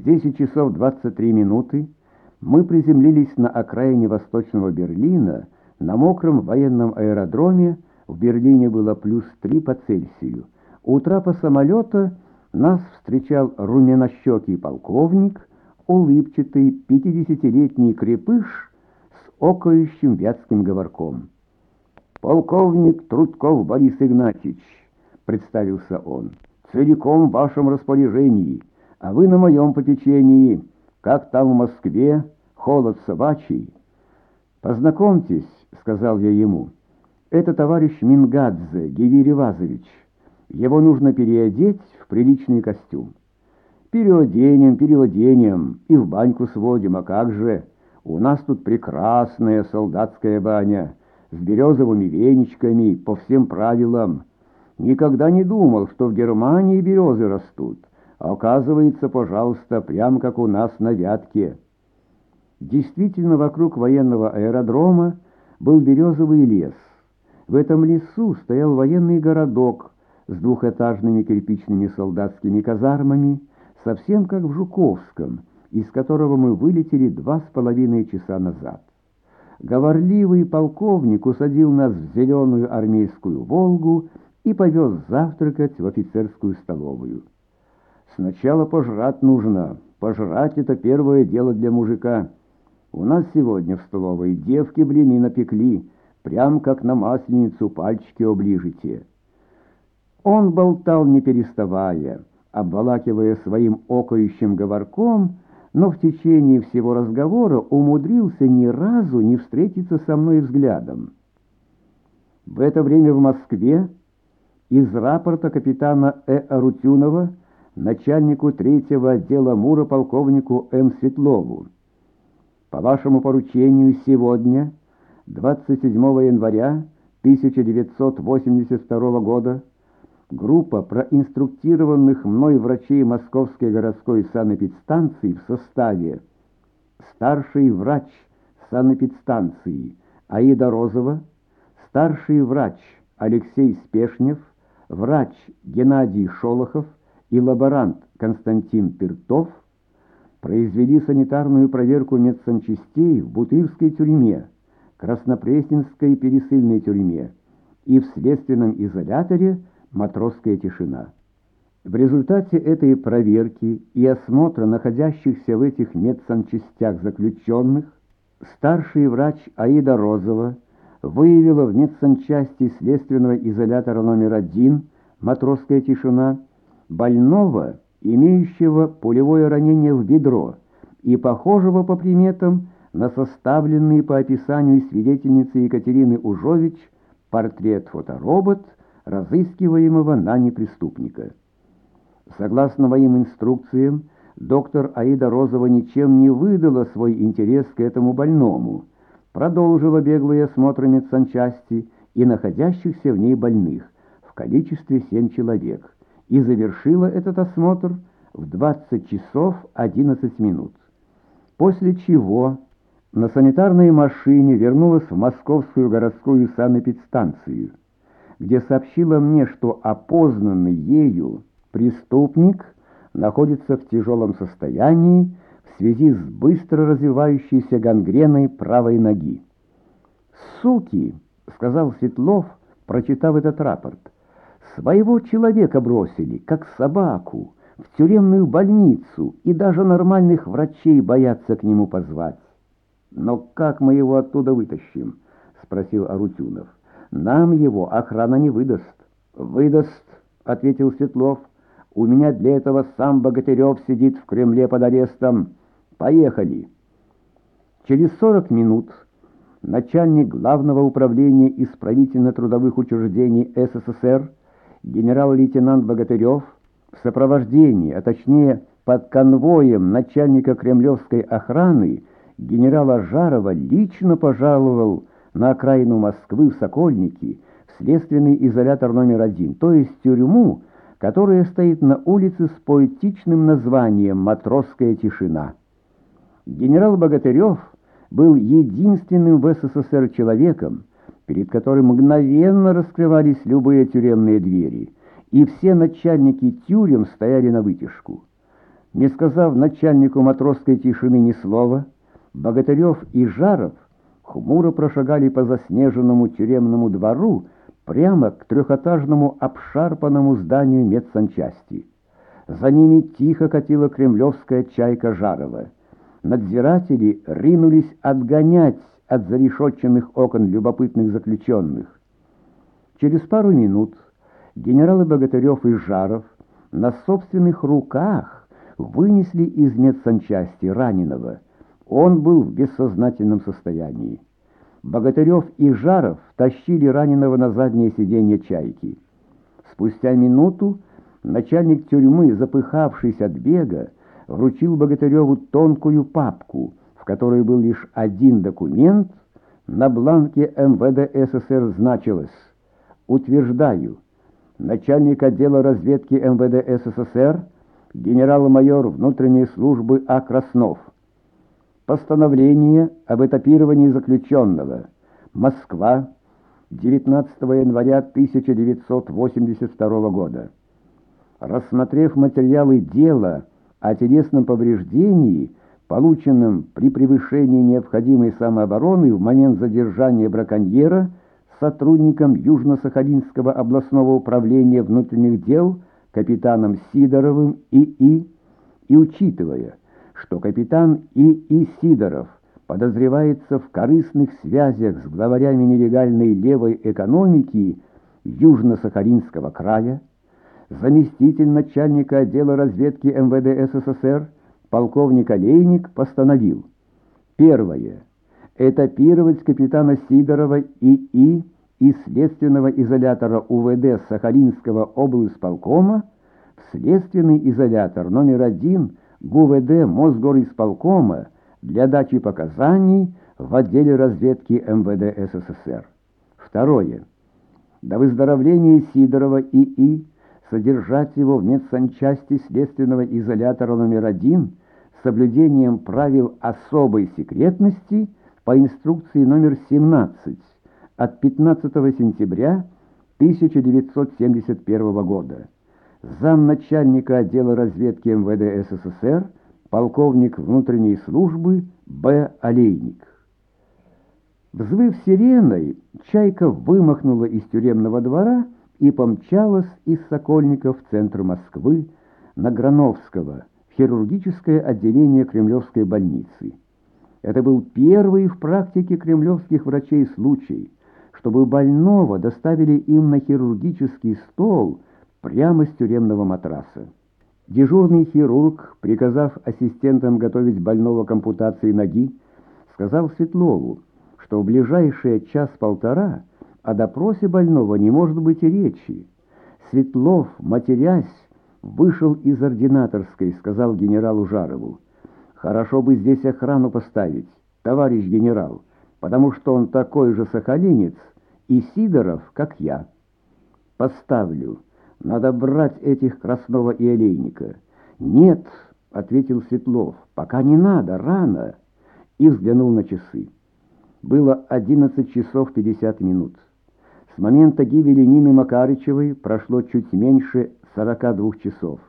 В 10 часов 23 минуты мы приземлились на окраине восточного Берлина, на мокром военном аэродроме, в Берлине было плюс 3 по Цельсию. У трапа самолета нас встречал румянощекий полковник, улыбчатый пятидесятилетний крепыш с окающим вятским говорком. «Полковник Трудков Борис Игнатьевич», — представился он, — «целиком в вашем распоряжении, а вы на моем попечении». Как там в Москве? Холод собачий. Познакомьтесь, сказал я ему. Это товарищ Мингадзе Гивири Вазович. Его нужно переодеть в приличный костюм. Переоденем, переоденем, и в баньку сводим, а как же? У нас тут прекрасная солдатская баня, с березовыми веничками, по всем правилам. Никогда не думал, что в Германии березы растут. Оказывается, пожалуйста, прямо как у нас на Вятке. Действительно, вокруг военного аэродрома был березовый лес. В этом лесу стоял военный городок с двухэтажными кирпичными солдатскими казармами, совсем как в Жуковском, из которого мы вылетели два с половиной часа назад. Говорливый полковник усадил нас в зеленую армейскую «Волгу» и повез завтракать в офицерскую столовую. Сначала пожрать нужно. Пожрать — это первое дело для мужика. У нас сегодня в столовой девки блины напекли, прям как на масленицу пальчики оближите. Он болтал не переставая, обволакивая своим окающим говорком, но в течение всего разговора умудрился ни разу не встретиться со мной взглядом. В это время в Москве из рапорта капитана Э. Арутюнова начальнику третьего отдела МУРа полковнику М. Светлову. По вашему поручению сегодня, 27 января 1982 года, группа проинструктированных мной врачей Московской городской санэпидстанции в составе старший врач санэпидстанции Аида Розова, старший врач Алексей Спешнев, врач Геннадий Шолохов, и лаборант Константин Пертов произвели санитарную проверку медсанчастей в Бутырской тюрьме, Краснопресненской пересыльной тюрьме и в следственном изоляторе «Матросская тишина». В результате этой проверки и осмотра находящихся в этих медсанчастях заключенных старший врач Аида Розова выявила в медсанчасти следственного изолятора номер один «Матросская тишина» больного, имеющего пулевое ранение в бедро и похожего по приметам на составленный по описанию свидетельницы Екатерины Ужович портрет-фоторобот разыскиваемого нами преступника. Согласно моим инструкциям, доктор Аида Розова ничем не выдала свой интерес к этому больному, продолжила беглый осмотр медсанчасти и находящихся в ней больных в количестве семь человек и завершила этот осмотр в 20 часов 11 минут. После чего на санитарной машине вернулась в московскую городскую санэпидстанцию, где сообщила мне, что опознанный ею преступник находится в тяжелом состоянии в связи с быстро развивающейся гангреной правой ноги. «Суки!» — сказал Светлов, прочитав этот рапорт. Своего человека бросили, как собаку, в тюремную больницу, и даже нормальных врачей боятся к нему позвать. «Но как мы его оттуда вытащим?» — спросил Арутюнов. «Нам его охрана не выдаст». «Выдаст», — ответил Светлов. «У меня для этого сам Богатырев сидит в Кремле под арестом. Поехали». Через сорок минут начальник Главного управления исправительно-трудовых учреждений СССР генерал-лейтенант Богатырев в сопровождении, а точнее под конвоем начальника кремлевской охраны генерала Жарова лично пожаловал на окраину Москвы в Сокольники в следственный изолятор номер один, то есть тюрьму, которая стоит на улице с поэтичным названием «Матросская тишина». Генерал Богатырев был единственным в СССР человеком, перед которым мгновенно раскрывались любые тюремные двери, и все начальники тюрем стояли на вытяжку. Не сказав начальнику матросской тишины ни слова, Богатырев и Жаров хмуро прошагали по заснеженному тюремному двору прямо к трехэтажному обшарпанному зданию медсанчасти. За ними тихо катила кремлевская чайка Жарова. Надзиратели ринулись отгонять от зарешетченных окон любопытных заключенных. Через пару минут генералы Богатырев и Жаров на собственных руках вынесли из медсанчасти раненого. Он был в бессознательном состоянии. Богатырев и Жаров тащили раненого на заднее сиденье чайки. Спустя минуту начальник тюрьмы, запыхавшись от бега, вручил Богатыреву тонкую папку, которой был лишь один документ, на бланке МВД СССР значилось «Утверждаю, начальник отдела разведки МВД СССР, генерал-майор внутренней службы А. Краснов. Постановление об этапировании заключенного. Москва, 19 января 1982 года. Рассмотрев материалы дела о телесном повреждении, полученном при превышении необходимой самообороны в момент задержания браконьера, сотрудником Южно-Сахалинского областного управления внутренних дел капитаном Сидоровым И.И. и учитывая, что капитан И.И. Сидоров подозревается в корыстных связях с главарями нелегальной левой экономики Южно-Сахалинского края, заместитель начальника отдела разведки МВД СССР полковник Олейник постановил первое этапировать капитана Сидорова И.И из следственного изолятора УВД Сахалинского облсполкома в следственный изолятор номер один ГУВД Мосгорисполкома для дачи показаний в отделе разведки МВД СССР. Второе. До выздоровления Сидорова ИИ содержать его в медсанчасти следственного изолятора номер один соблюдением правил особой секретности по инструкции номер 17 от 15 сентября 1971 года. Замначальника отдела разведки МВД СССР, полковник внутренней службы Б. Олейник. Взвыв сиреной, чайка вымахнула из тюремного двора и помчалась из Сокольников в центр Москвы на Грановского, хирургическое отделение Кремлевской больницы. Это был первый в практике кремлевских врачей случай – чтобы больного доставили им на хирургический стол прямо с тюремного матраса. Дежурный хирург, приказав ассистентам готовить больного к ампутации ноги, сказал Светлову, что в ближайшие час-полтора о допросе больного не может быть и речи. Светлов, матерясь, вышел из ординаторской, сказал генералу Жарову. «Хорошо бы здесь охрану поставить, товарищ генерал, потому что он такой же сахалинец, и Сидоров, как я. Поставлю. Надо брать этих Краснова и Олейника. Нет, ответил Светлов, пока не надо, рано. И взглянул на часы. Было 11 часов 50 минут. С момента гибели Нины Макарычевой прошло чуть меньше 42 часов.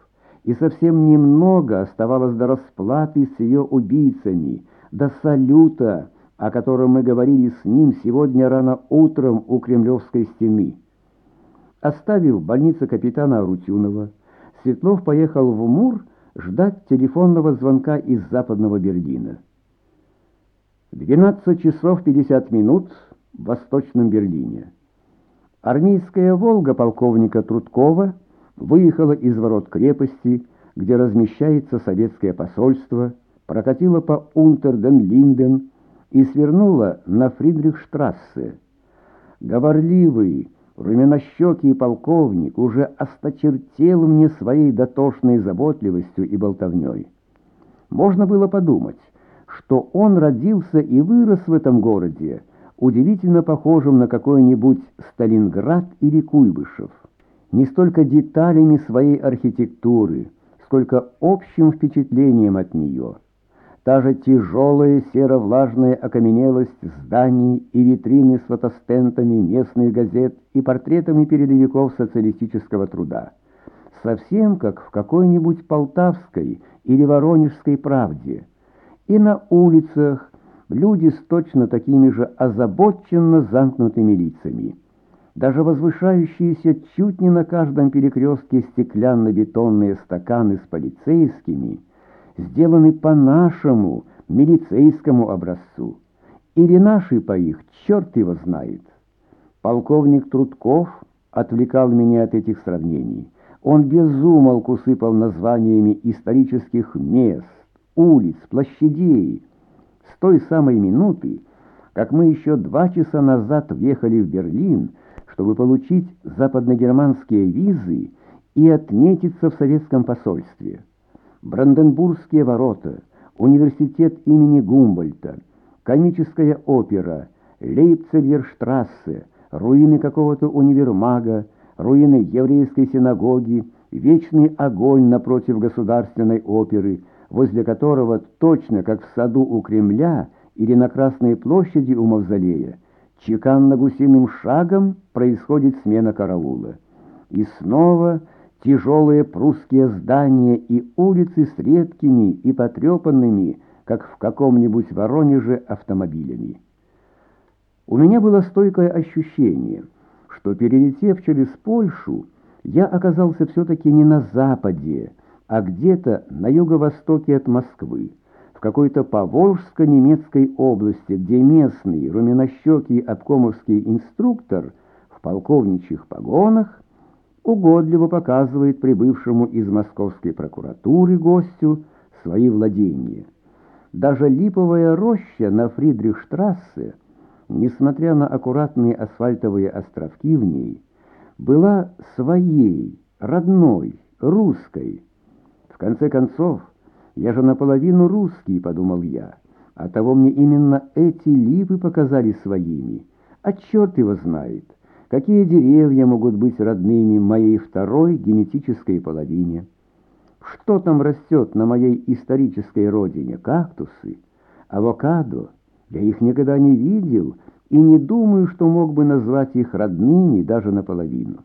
И совсем немного оставалось до расплаты с ее убийцами, до салюта, о котором мы говорили с ним сегодня рано утром у Кремлевской стены. Оставив в больнице капитана Арутюнова, Светлов поехал в Мур ждать телефонного звонка из западного Берлина. 12 часов 50 минут в Восточном Берлине. Армейская «Волга» полковника Трудкова выехала из ворот крепости, где размещается советское посольство, прокатила по Унтерден-Линден, и свернула на Фридрихштрассе. Говорливый, румянощекий полковник уже осточертел мне своей дотошной заботливостью и болтовней. Можно было подумать, что он родился и вырос в этом городе, удивительно похожим на какой-нибудь Сталинград или Куйбышев. Не столько деталями своей архитектуры, сколько общим впечатлением от нее – Та же тяжелая серо-влажная окаменелость зданий и витрины с фотостентами местных газет и портретами передовиков социалистического труда. Совсем как в какой-нибудь полтавской или Воронежской правде. И на улицах люди с точно такими же озабоченно замкнутыми лицами. Даже возвышающиеся чуть не на каждом перекрестке стеклянно-бетонные стаканы с полицейскими сделаны по нашему милицейскому образцу. Или наши по их, черт его знает. Полковник Трудков отвлекал меня от этих сравнений. Он безумолку сыпал названиями исторических мест, улиц, площадей. С той самой минуты, как мы еще два часа назад въехали в Берлин, чтобы получить западногерманские визы и отметиться в советском посольстве. Бранденбургские ворота, университет имени Гумбольта, комическая опера, Лейпцигерштрассе, руины какого-то универмага, руины еврейской синагоги, вечный огонь напротив государственной оперы, возле которого точно как в саду у Кремля или на Красной площади у Мавзолея, чеканно-гусиным шагом происходит смена караула. И снова тяжелые прусские здания и улицы с редкими и потрепанными, как в каком-нибудь Воронеже, автомобилями. У меня было стойкое ощущение, что, перелетев через Польшу, я оказался все-таки не на западе, а где-то на юго-востоке от Москвы, какой-то Поволжско-немецкой области, где местный руменощекий обкомовский инструктор в полковничьих погонах угодливо показывает прибывшему из московской прокуратуры гостю свои владения. Даже липовая роща на Фридрихштрассе несмотря на аккуратные асфальтовые островки в ней, была своей, родной, русской. В конце концов, я же наполовину русский, подумал я, а того мне именно эти липы показали своими. А черт его знает, какие деревья могут быть родными моей второй генетической половине. Что там растет на моей исторической родине? Кактусы, авокадо, я их никогда не видел и не думаю, что мог бы назвать их родными даже наполовину.